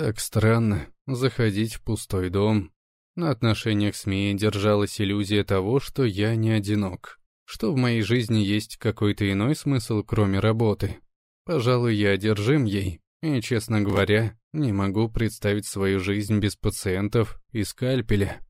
Так странно, заходить в пустой дом. На отношениях с Мией держалась иллюзия того, что я не одинок, что в моей жизни есть какой-то иной смысл, кроме работы. Пожалуй, я одержим ей, и, честно говоря, не могу представить свою жизнь без пациентов и скальпеля.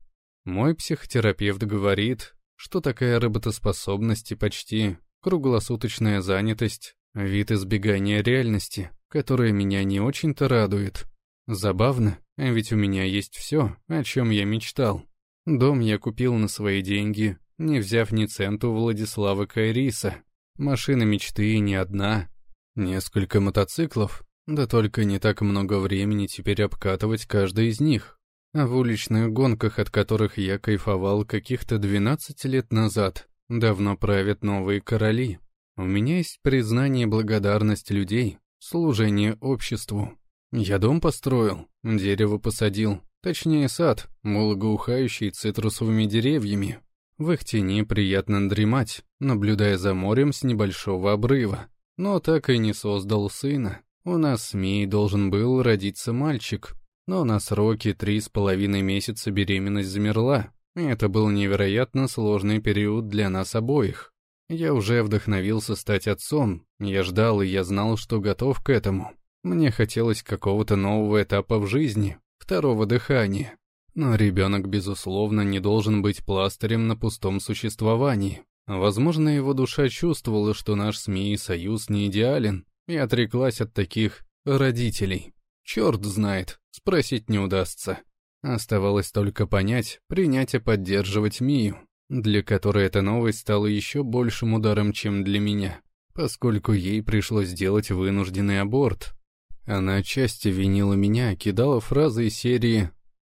Мой психотерапевт говорит, что такая работоспособность и почти круглосуточная занятость — вид избегания реальности, которая меня не очень-то радует. Забавно, ведь у меня есть все, о чем я мечтал. Дом я купил на свои деньги, не взяв ни центу Владислава Кайриса. Машина мечты не одна. Несколько мотоциклов, да только не так много времени теперь обкатывать каждый из них. А в уличных гонках, от которых я кайфовал каких-то 12 лет назад, давно правят новые короли. У меня есть признание благодарность людей, служение обществу. Я дом построил, дерево посадил, точнее сад, благоухающий цитрусовыми деревьями. В их тени приятно дремать, наблюдая за морем с небольшого обрыва. Но так и не создал сына. У нас с Мией должен был родиться мальчик, но на сроки три с половиной месяца беременность замерла. Это был невероятно сложный период для нас обоих. Я уже вдохновился стать отцом, я ждал и я знал, что готов к этому. Мне хотелось какого-то нового этапа в жизни, второго дыхания. Но ребенок, безусловно, не должен быть пластырем на пустом существовании. Возможно, его душа чувствовала, что наш СМИ и союз не идеален, и отреклась от таких родителей. Черт знает, спросить не удастся. Оставалось только понять, принять и поддерживать Мию, для которой эта новость стала еще большим ударом, чем для меня, поскольку ей пришлось сделать вынужденный аборт. Она отчасти винила меня, кидала фразы из серии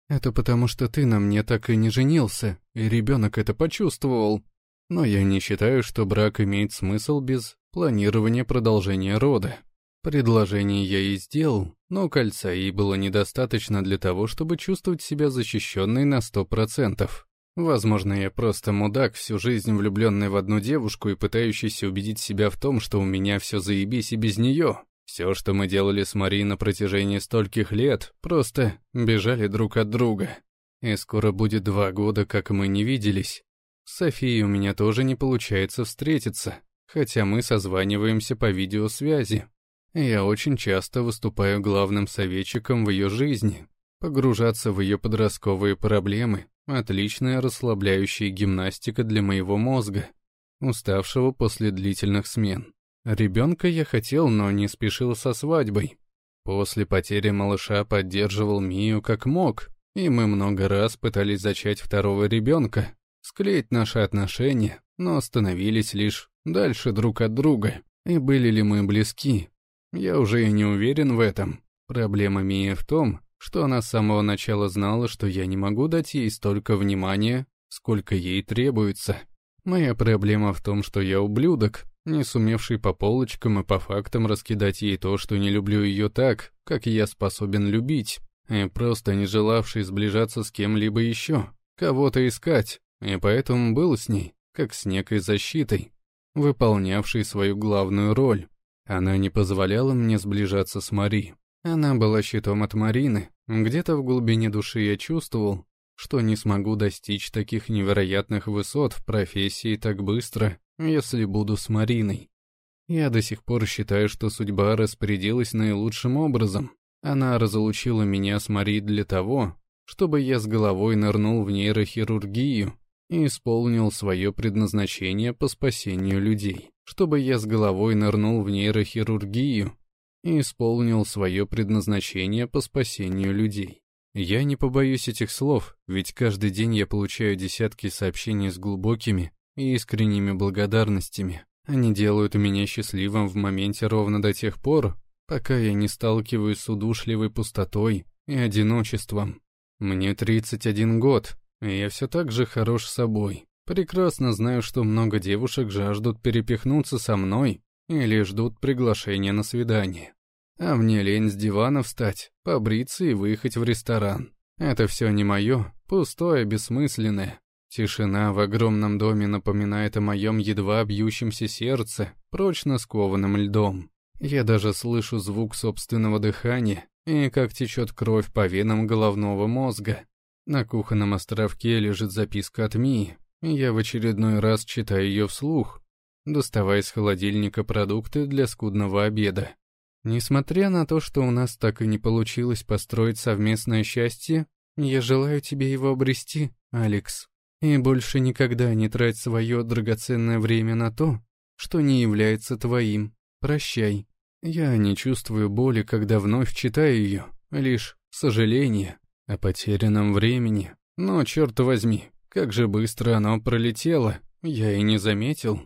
«Это потому, что ты на мне так и не женился, и ребенок это почувствовал». Но я не считаю, что брак имеет смысл без планирования продолжения рода. Предложение я ей сделал, но кольца ей было недостаточно для того, чтобы чувствовать себя защищенной на сто процентов. Возможно, я просто мудак, всю жизнь влюбленный в одну девушку и пытающийся убедить себя в том, что у меня все заебись и без нее. Все, что мы делали с Марией на протяжении стольких лет, просто бежали друг от друга. И скоро будет два года, как мы не виделись. С Софией у меня тоже не получается встретиться, хотя мы созваниваемся по видеосвязи. Я очень часто выступаю главным советчиком в ее жизни. Погружаться в ее подростковые проблемы – отличная расслабляющая гимнастика для моего мозга, уставшего после длительных смен. Ребенка я хотел, но не спешил со свадьбой. После потери малыша поддерживал Мию как мог, и мы много раз пытались зачать второго ребенка, склеить наши отношения, но остановились лишь дальше друг от друга. И были ли мы близки? Я уже и не уверен в этом. Проблема Мии в том, что она с самого начала знала, что я не могу дать ей столько внимания, сколько ей требуется. Моя проблема в том, что я ублюдок, не сумевший по полочкам и по фактам раскидать ей то, что не люблю ее так, как я способен любить, и просто не желавший сближаться с кем-либо еще, кого-то искать, и поэтому был с ней, как с некой защитой, выполнявшей свою главную роль. Она не позволяла мне сближаться с Мари. Она была щитом от Марины. Где-то в глубине души я чувствовал, что не смогу достичь таких невероятных высот в профессии так быстро, если буду с Мариной. Я до сих пор считаю, что судьба распорядилась наилучшим образом. Она разлучила меня с Мари для того, чтобы я с головой нырнул в нейрохирургию и исполнил свое предназначение по спасению людей. Чтобы я с головой нырнул в нейрохирургию и исполнил свое предназначение по спасению людей. Я не побоюсь этих слов, ведь каждый день я получаю десятки сообщений с глубокими и искренними благодарностями. Они делают меня счастливым в моменте ровно до тех пор, пока я не сталкиваюсь с удушливой пустотой и одиночеством. Мне 31 год, и я все так же хорош собой. Прекрасно знаю, что много девушек жаждут перепихнуться со мной или ждут приглашения на свидание. А мне лень с дивана встать, побриться и выехать в ресторан. Это все не мое, пустое, бессмысленное. Тишина в огромном доме напоминает о моем едва бьющемся сердце, прочно скованным льдом. Я даже слышу звук собственного дыхания, и как течет кровь по венам головного мозга. На кухонном островке лежит записка от Мии, я в очередной раз читаю ее вслух, доставая из холодильника продукты для скудного обеда. Несмотря на то, что у нас так и не получилось построить совместное счастье, я желаю тебе его обрести, Алекс, и больше никогда не трать свое драгоценное время на то, что не является твоим. Прощай. Я не чувствую боли, когда вновь читаю ее, лишь сожаление о потерянном времени. Но, черт возьми, как же быстро оно пролетело, я и не заметил.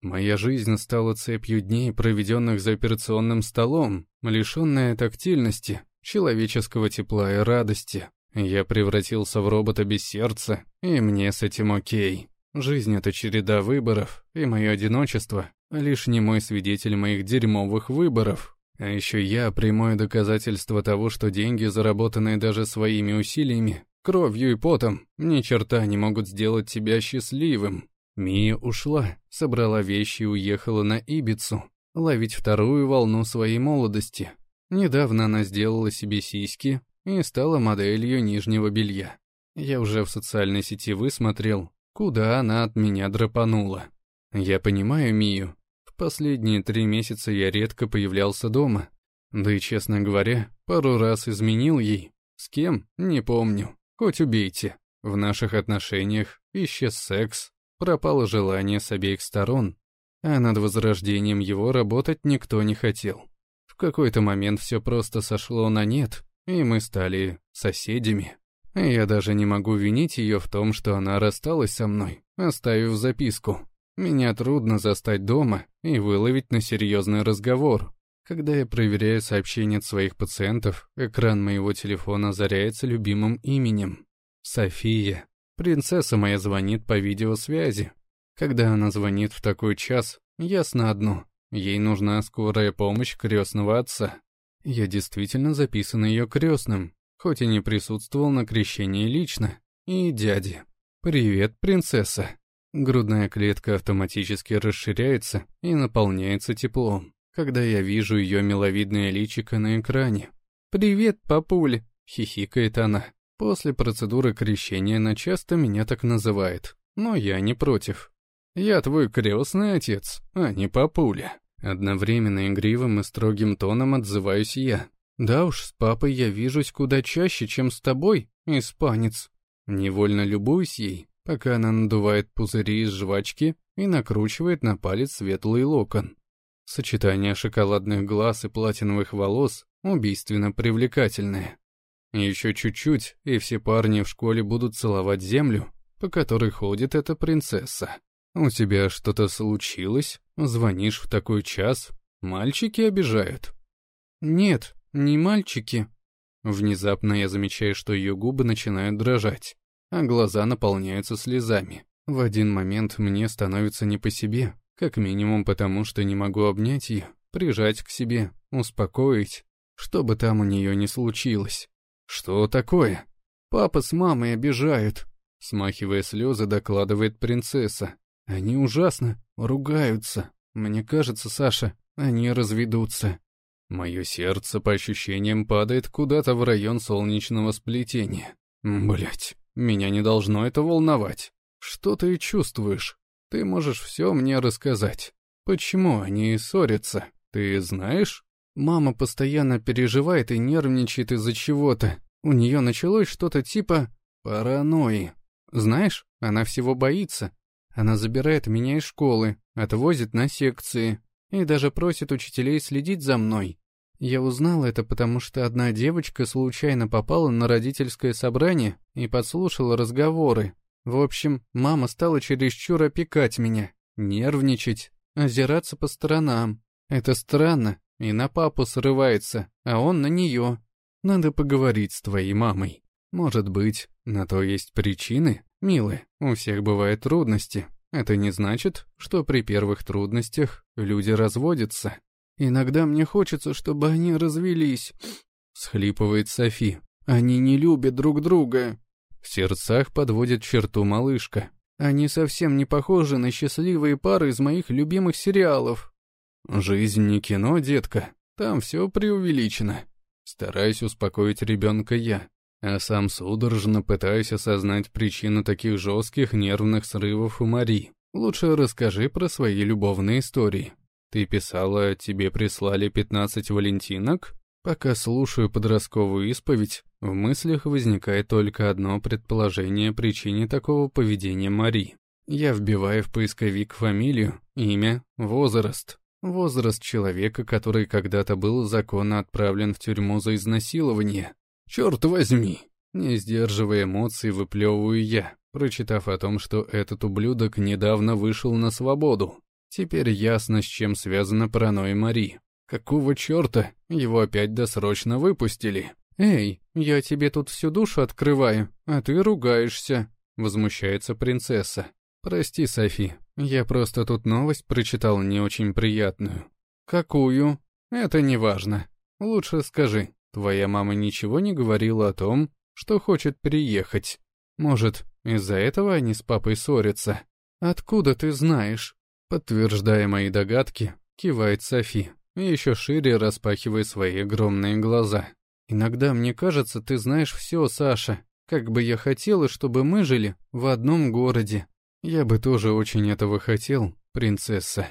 Моя жизнь стала цепью дней, проведенных за операционным столом, лишенная тактильности, человеческого тепла и радости. Я превратился в робота без сердца, и мне с этим окей. Жизнь — это череда выборов, и мое одиночество — лишь не мой свидетель моих дерьмовых выборов. А еще я — прямое доказательство того, что деньги, заработанные даже своими усилиями, кровью и потом, ни черта не могут сделать тебя счастливым. Мия ушла, собрала вещи и уехала на Ибицу, ловить вторую волну своей молодости. Недавно она сделала себе сиськи и стала моделью нижнего белья. Я уже в социальной сети высмотрел, куда она от меня драпанула. Я понимаю Мию. В последние три месяца я редко появлялся дома. Да и, честно говоря, пару раз изменил ей. С кем? Не помню. Хоть убейте. В наших отношениях исчез секс, пропало желание с обеих сторон, а над возрождением его работать никто не хотел. В какой-то момент все просто сошло на нет, и мы стали соседями. Я даже не могу винить ее в том, что она рассталась со мной, оставив записку. Меня трудно застать дома и выловить на серьезный разговор. Когда я проверяю сообщения от своих пациентов, экран моего телефона озаряется любимым именем. София. Принцесса моя звонит по видеосвязи. Когда она звонит в такой час, ясно одно. Ей нужна скорая помощь крестного отца. Я действительно записан ее крестным, хоть и не присутствовал на крещении лично. И дяде. «Привет, принцесса». Грудная клетка автоматически расширяется и наполняется теплом, когда я вижу ее миловидное личико на экране. «Привет, папуля», — хихикает она. После процедуры крещения она часто меня так называет, но я не против. Я твой крестный отец, а не папуля. Одновременно игривым и строгим тоном отзываюсь я. Да уж, с папой я вижусь куда чаще, чем с тобой, испанец. Невольно любуюсь ей, пока она надувает пузыри из жвачки и накручивает на палец светлый локон. Сочетание шоколадных глаз и платиновых волос убийственно привлекательное. Еще чуть-чуть, и все парни в школе будут целовать землю, по которой ходит эта принцесса. У тебя что-то случилось? Звонишь в такой час? Мальчики обижают? Нет, не мальчики. Внезапно я замечаю, что ее губы начинают дрожать, а глаза наполняются слезами. В один момент мне становится не по себе, как минимум потому, что не могу обнять ее, прижать к себе, успокоить, что бы там у нее ни случилось. «Что такое?» «Папа с мамой обижают», — смахивая слезы, докладывает принцесса. «Они ужасно ругаются. Мне кажется, Саша, они разведутся». Мое сердце, по ощущениям, падает куда-то в район солнечного сплетения. Блять, меня не должно это волновать. Что ты чувствуешь? Ты можешь все мне рассказать. Почему они ссорятся? Ты знаешь? Мама постоянно переживает и нервничает из-за чего-то. У нее началось что-то типа паранойи. Знаешь, она всего боится. Она забирает меня из школы, отвозит на секции и даже просит учителей следить за мной. Я узнал это, потому что одна девочка случайно попала на родительское собрание и подслушала разговоры. В общем, мама стала чересчур опекать меня, нервничать, озираться по сторонам. Это странно, и на папу срывается, а он на нее. Надо поговорить с твоей мамой. Может быть, на то есть причины? Милая, у всех бывают трудности. Это не значит, что при первых трудностях люди разводятся. Иногда мне хочется, чтобы они развелись. Схлипывает Софи. Они не любят друг друга. В сердцах подводит черту малышка. Они совсем не похожи на счастливые пары из моих любимых сериалов. «Жизнь не кино, детка. Там все преувеличено. Стараюсь успокоить ребенка я, а сам судорожно пытаюсь осознать причину таких жестких нервных срывов у Мари. Лучше расскажи про свои любовные истории. Ты писала, тебе прислали 15 валентинок? Пока слушаю подростковую исповедь, в мыслях возникает только одно предположение о причине такого поведения Мари. Я вбиваю в поисковик фамилию, имя, возраст. Возраст человека, который когда-то был законно отправлен в тюрьму за изнасилование. Черт возьми! Не сдерживая эмоций, выплевываю я, прочитав о том, что этот ублюдок недавно вышел на свободу. Теперь ясно, с чем связана паранойя Мари. Какого черта? Его опять досрочно выпустили. «Эй, я тебе тут всю душу открываю, а ты ругаешься», — возмущается принцесса. «Прости, Софи, я просто тут новость прочитал не очень приятную». «Какую?» «Это не важно. Лучше скажи, твоя мама ничего не говорила о том, что хочет приехать? Может, из-за этого они с папой ссорятся?» «Откуда ты знаешь?» Подтверждая мои догадки, кивает Софи, еще шире распахивая свои огромные глаза. «Иногда мне кажется, ты знаешь все, Саша. Как бы я хотела, чтобы мы жили в одном городе. Я бы тоже очень этого хотел, принцесса».